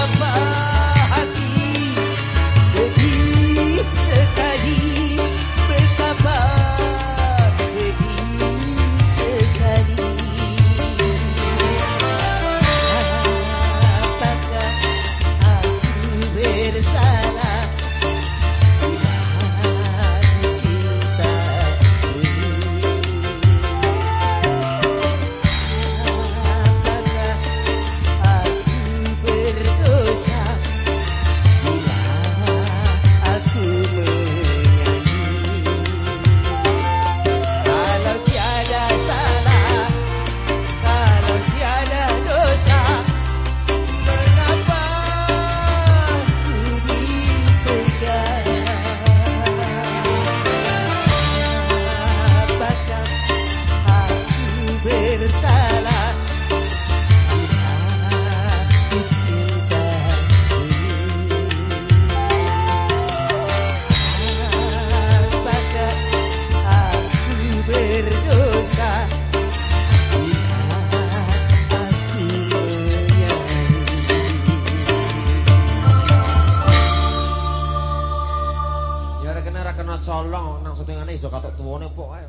love. Iso katok tuwane pok ae.